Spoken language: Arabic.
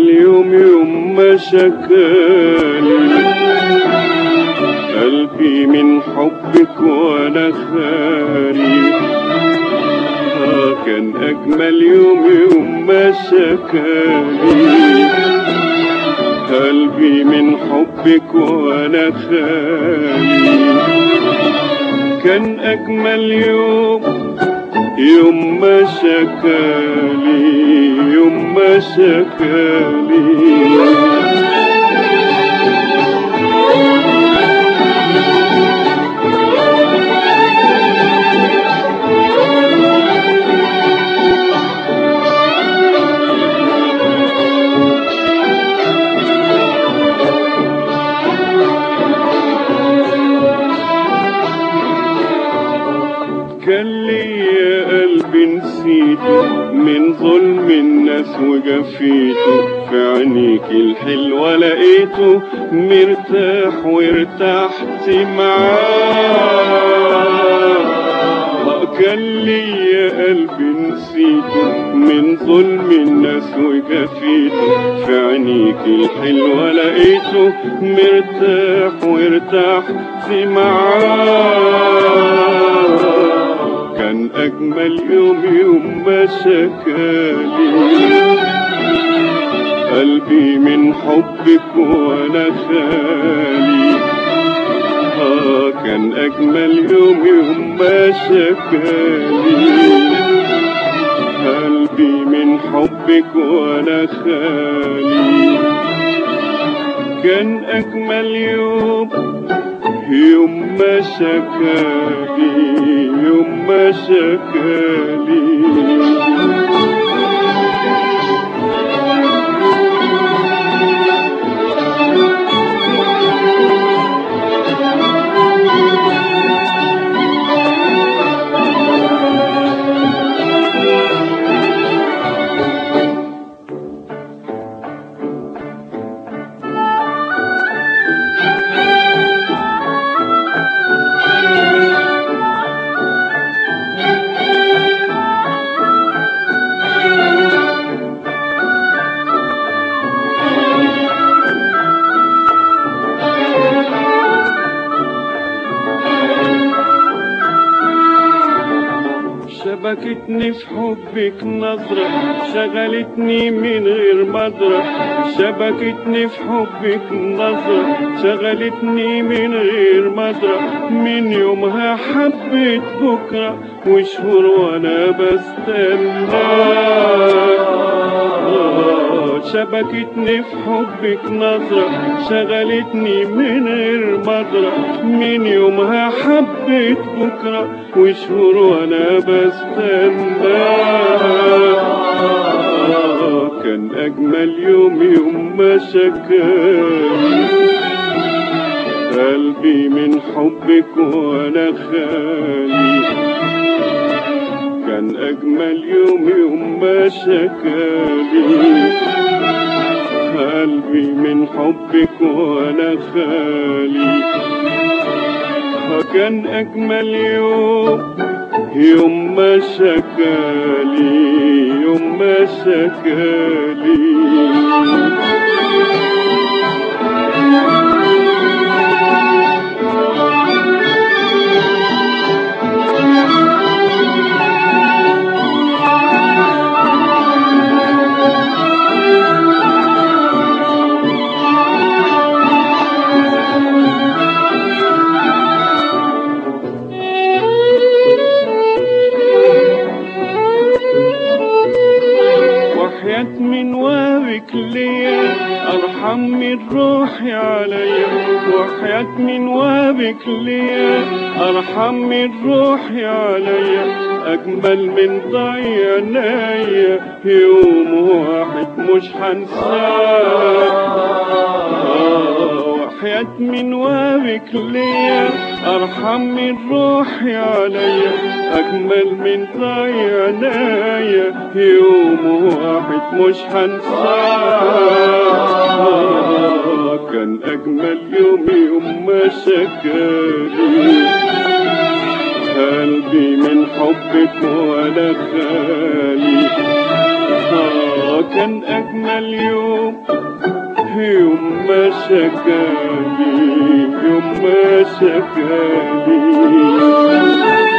ما شكالي قلبي من حبك وأنا خالي آه كان أجمل يوم يوم ما شكالي قلبي من حبك وأنا خالي كان أجمل يوم يوم ما شكالي يوم ما شكالي كان قلبي نسيته من ظلم الناس وجفيته في عينيك الحلوة لقيته مرتاح وارتحت معاه. كان ليا قلبي نسيته من ظلم الناس وجفيته في عينيك الحلوة لقيته مرتاح وارتحت معاه. أجمل يوم يوم ما شكالي قلبي من حبك وأنا خالي. آه كان أجمل يوم يوم ما شكالي قلبي من حبك وأنا خالي. كان أجمل يوم يوم ما شكالي يوم شبكتني في حبك نظرة شغلتني من غير مدرة. شبكتني في حبك نظرة شغلتني من غير مدرة. من يومها حبيت بكرة وشهور وأنا بستنى. شبكتني في حبك نظرة شغلتني من غير مدرة من يومها حبيت بكرة وشهور وأنا بستنى. كان أجمل يوم يوم ما شكاني. قلبي من حبك وأنا خالي كان أجمل يوم يوم ما شكالي قلبي من حبك وأنا خالي. كان أجمل يوم يوم ما شكالي يوم ما شكالي. وحياة من وابك ليا أرحم من روحي عليا. وحياة من وابك ليا أرحم من روحي عليا. أجمل من ضيع عينيا يوم واحد مش هنساه. وحياة من وابك ليا أرحم من روحي عليا أجمل من ضيع عينيا يوم واحد مش هنساه كان أجمل يوم يوم ما شكالي قلبي من حبك وأنا خالي. كان أجمل يوم يما ما يما يوم